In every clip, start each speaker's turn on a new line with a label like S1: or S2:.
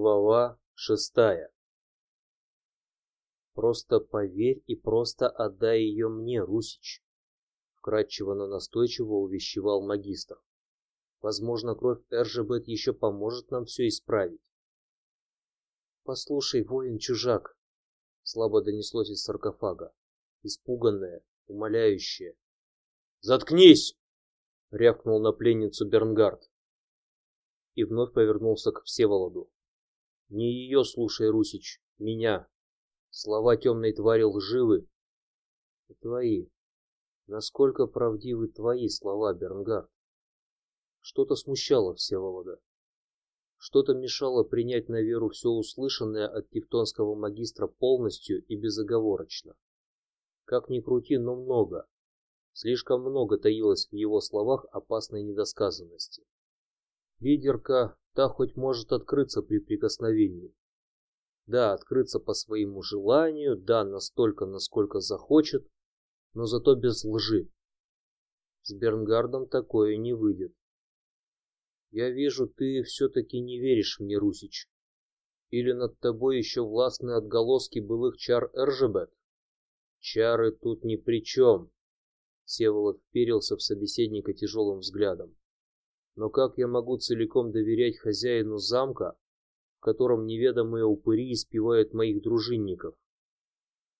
S1: Глава шестая. Просто поверь и просто отдай ее мне, Русич. Вкратчиво, но настойчиво увещевал магистр. Возможно, кровь Эржебет еще поможет нам все исправить. Послушай, воин-чужак, слабо донеслось из саркофага, испуганное, умоляющее. Заткнись! рявкнул на пленницу Бернгард и вновь повернулся к Всеволоду. Не ее слушай, Русич, меня. Слова темной твари лживы. И твои. Насколько правдивы твои слова, Бернгард? Что-то смущало Всеволода. Что-то мешало принять на веру все услышанное от тевтонского магистра полностью и безоговорочно. Как ни крути, но много, слишком много таилось в его словах опасной недосказанности. Лидерка та хоть может открыться при прикосновении. Да, открыться по своему желанию, да, настолько, насколько захочет, но зато без лжи. С Бернгардом такое не выйдет. Я вижу, ты все-таки не веришь мне, Русич. Или над тобой еще властны отголоски былых чар Эржебет? Чары тут ни при чем. Севолод вперился в собеседника тяжелым взглядом. Но как я могу целиком доверять хозяину замка, в котором неведомые упыри испевают моих дружинников?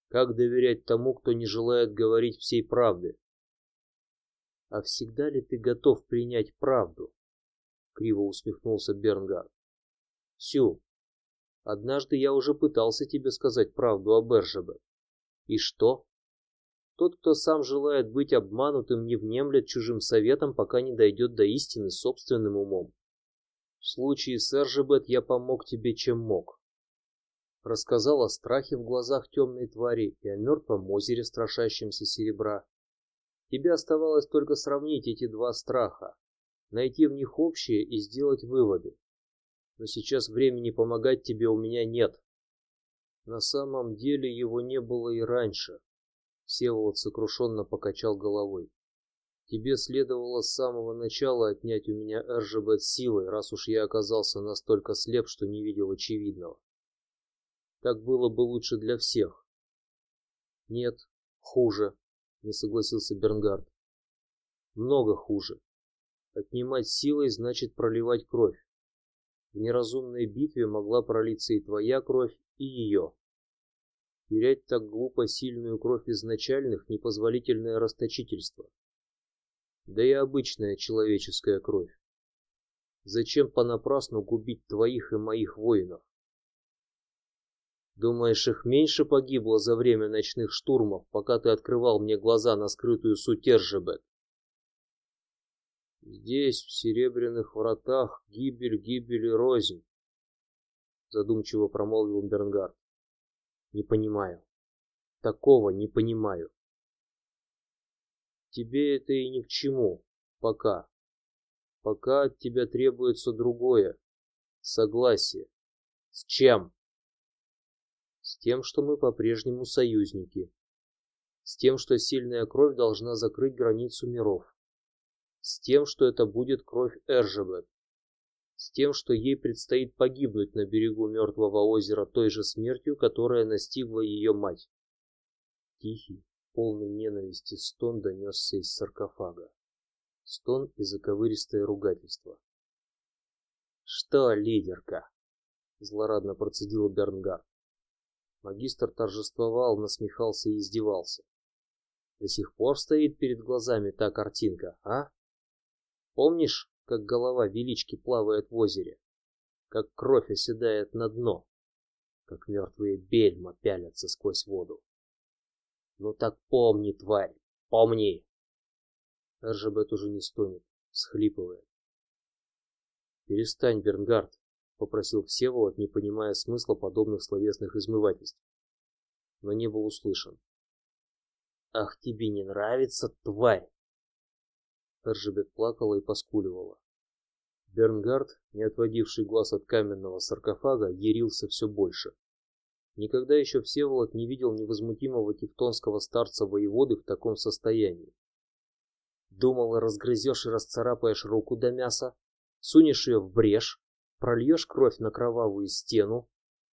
S1: Как доверять тому, кто не желает говорить всей правды? А всегда ли ты готов принять правду? Криво усмехнулся Бернгард. Сю, однажды я уже пытался тебе сказать правду о Бержебе. И что? Тот, кто сам желает быть обманутым, не внемлет чужим советам, пока не дойдет до истины собственным умом. В случае с Эржебет я помог тебе, чем мог. Рассказал о страхе в глазах темной твари и о мертвом озере, страшащемся серебра. Тебе оставалось только сравнить эти два страха, найти в них общее и сделать выводы. Но сейчас времени помогать тебе у меня нет. На самом деле его не было и раньше. Всеволод сокрушенно покачал головой. Тебе следовало с самого начала отнять у меня РЖБ силой, раз уж я оказался настолько слеп, что не видел очевидного. Так было бы лучше для всех. Нет, хуже, не согласился Бернгард. Много хуже. Отнимать силой значит проливать кровь. В неразумной битве могла пролиться и твоя кровь, и ее. Терять так глупо сильную кровь изначальных непозволительное расточительство. Да и обычная человеческая кровь. Зачем понапрасну губить твоих и моих воинов? Думаешь, их меньше погибло за время ночных штурмов, пока ты открывал мне глаза на скрытую суть Эржебет? Здесь, в Серебряных Вратах, гибель, гибель и рознь. Задумчиво промолвил Бернгард. Не понимаю. Такого не понимаю. Тебе это и ни к чему. Пока. Пока от тебя требуется другое. Согласие. С чем? С тем, что мы по-прежнему союзники. С тем, что сильная кровь должна закрыть границу миров. С тем, что это будет кровь Эржебет с тем, что ей предстоит погибнуть на берегу мертвого озера той же смертью, которая настигла ее мать. Тихий, полный ненависти стон донесся из саркофага. Стон и заковыристое ругательство. Что, лидерка? Злорадно процедил Бернгард. Магистр торжествовал, насмехался и издевался. До сих пор стоит перед глазами та картинка, а? Помнишь, как голова велички плавает в озере, как кровь оседает на дно, как мертвые бельма пялятся сквозь воду. Ну так помни, тварь, помни. Эржебет уже не стонет, схлипывает. Перестань, Бернгард, попросил Всеволод, не понимая смысла подобных словесных измывательств, но не был услышан. Ах, тебе не нравится, тварь! Эржебет плакала и поскуливала. Бернгард, не отводивший глаз от каменного саркофага, ярился все больше. Никогда еще Всеволод не видел невозмутимого тевтонского старца воеводы в таком состоянии. Думал, разгрызешь и расцарапаешь руку до мяса, сунешь ее в брешь, прольешь кровь на кровавую стену,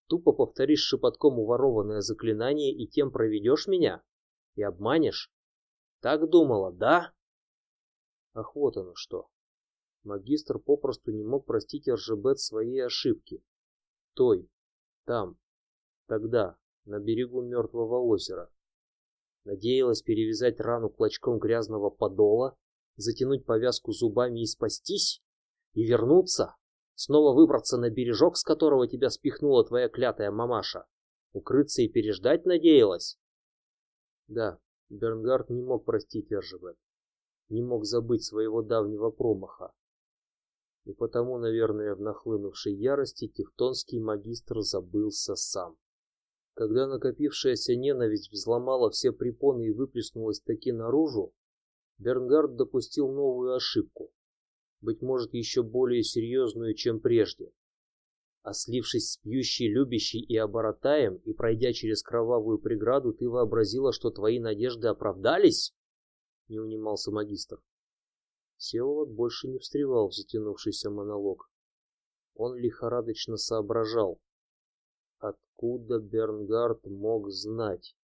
S1: тупо повторишь шепотком уворованное заклинание и тем проведешь меня? И обманешь? Так думала, да? Ах, вот оно что. Магистр попросту не мог простить Эржебет своей ошибки. Той, там, тогда, на берегу мертвого озера. Надеялась перевязать рану клочком грязного подола, затянуть повязку зубами и спастись? И вернуться? Снова выбраться на бережок, с которого тебя спихнула твоя клятая мамаша? Укрыться и переждать надеялась? Да, Бернгард не мог простить Эржебет. Не мог забыть своего давнего промаха. И потому, наверное, в нахлынувшей ярости тевтонский магистр забылся сам. Когда накопившаяся ненависть взломала все препоны и выплеснулась таки наружу, Бернгард допустил новую ошибку, быть может еще более серьезную, чем прежде. А слившись с пьющей, любящей и оборотаем и пройдя через кровавую преграду, ты вообразила, что твои надежды оправдались? Не унимался магистр. Всеволод больше не встревал в затянувшийся монолог. Он лихорадочно соображал, Откуда Бернгард мог знать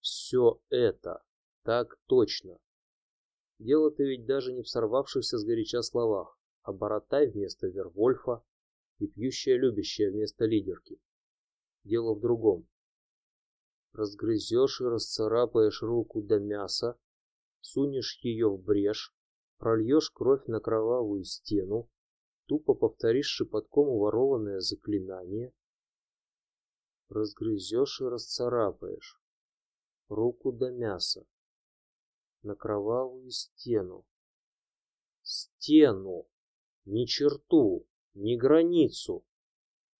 S1: все это так точно? Дело-то ведь даже не в сорвавшихся с горяча словах, а Боротай вместо Вервольфа и пьющая любящая вместо лидерки. Дело в другом. Разгрызешь и расцарапаешь руку до мяса, сунешь ее в брешь, прольешь кровь на кровавую стену, тупо повторишь шепотком уворованное заклинание, разгрызешь и расцарапаешь руку до мяса на кровавую стену. Стену, не черту, не границу.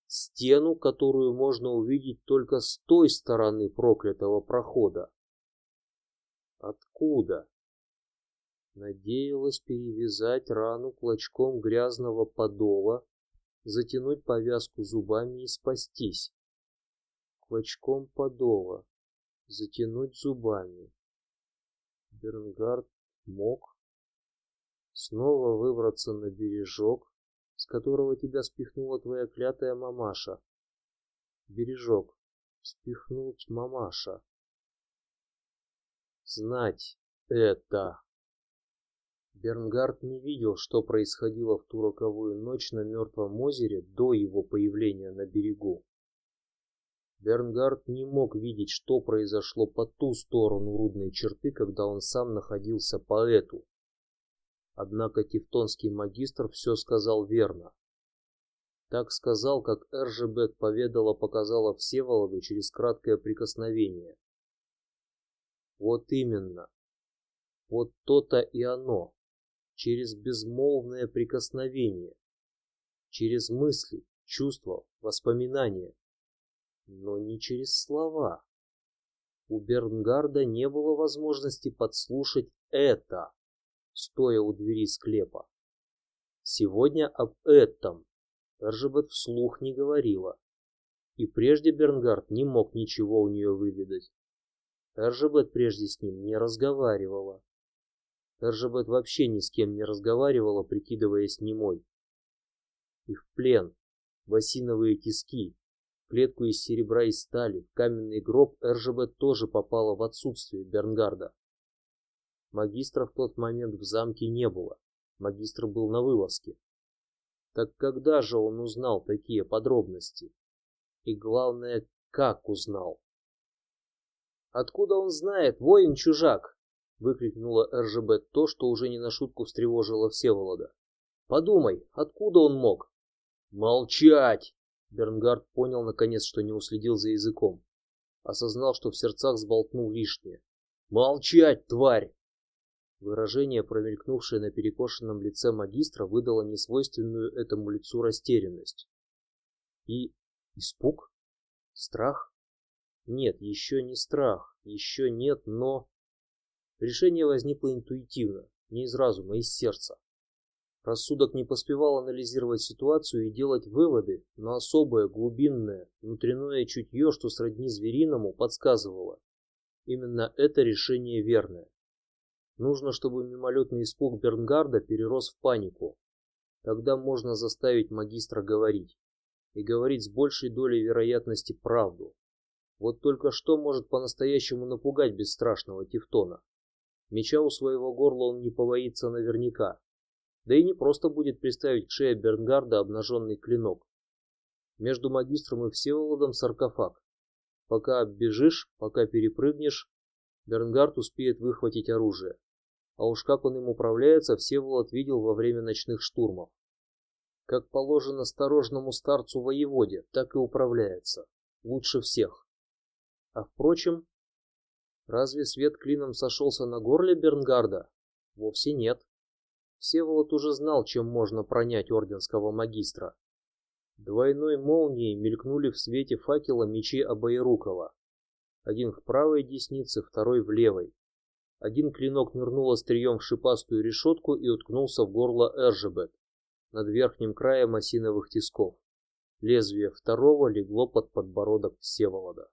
S1: Стену, которую можно увидеть только с той стороны проклятого прохода. Откуда? Надеялась перевязать рану клочком грязного подола, затянуть повязку зубами и спастись клочком подола, затянуть зубами. Бернгард мог снова выбраться на бережок, с которого тебя спихнула твоя клятая мамаша. Бережок, спихнуть мамаша. Знать это. Бернгард не видел, что происходило в ту роковую ночь на мертвом озере до его появления на берегу. Бернгард не мог видеть, что произошло по ту сторону рудной черты, когда он сам находился по эту. Однако тевтонский магистр все сказал верно. Так сказал, как Эржебет поведала, показала Всеволоду через краткое прикосновение. Вот именно. Вот то-то и оно. Через безмолвное прикосновение, через мысли, чувства, воспоминания но не через слова. У Бернгарда не было возможности подслушать это, стоя у двери склепа. Сегодня об этом Эржебет вслух не говорила, и прежде Бернгард не мог ничего у нее выведать. Эржебет прежде с ним не разговаривала. Эржебет вообще ни с кем не разговаривала, прикидываясь немой. И в плен, в осиновые тиски, клетку из серебра и стали, каменный гроб Эржебет тоже попала в отсутствие Бернгарда. Магистра в тот момент в замке не было. Магистр был на вылазке. Так когда же он узнал такие подробности? И главное, как узнал? Откуда он знает, воин-чужак? Выкрикнула Эржебет то, что уже не на шутку встревожило Всеволода. Подумай, откуда он мог? Молчать! Бернгард понял наконец, что не уследил за языком, осознал, что в сердцах сболтнул лишнее. Молчать, тварь! Выражение, промелькнувшее на перекошенном лице магистра, выдало несвойственную этому лицу растерянность и испуг, страх. Нет, еще не страх, еще нет, но решение возникло интуитивно, не из разума, а из сердца. Рассудок не поспевал анализировать ситуацию и делать выводы, но особое, глубинное, внутреннее чутье, что сродни звериному, подсказывало. Именно это решение верное. Нужно, чтобы мимолетный испуг Бернгарда перерос в панику. Тогда можно заставить магистра говорить и говорить с большей долей вероятности правду. Вот только что может по-настоящему напугать бесстрашного Тевтона. Меча у своего горла он не побоится наверняка, да и не просто будет приставить к шее Бернгарда обнаженный клинок. Между магистром и Всеволодом саркофаг. Пока оббежишь, пока перепрыгнешь, Бернгард успеет выхватить оружие. А уж как он им управляется, Всеволод видел во время ночных штурмов. Как положено осторожному старцу воеводе, так и управляется. Лучше всех. А впрочем, разве свет клином сошелся на горле Бернгарда? Вовсе нет. Всеволод уже знал, чем можно пронять орденского магистра. Двойной молнией мелькнули в свете факела мечи Обоерукова. Один в правой деснице, второй в левой. Один клинок нырнул острием в шипастую решетку и уткнулся в горло Эржебет над верхним краем осиновых тисков. Лезвие второго легло под подбородок Всеволода.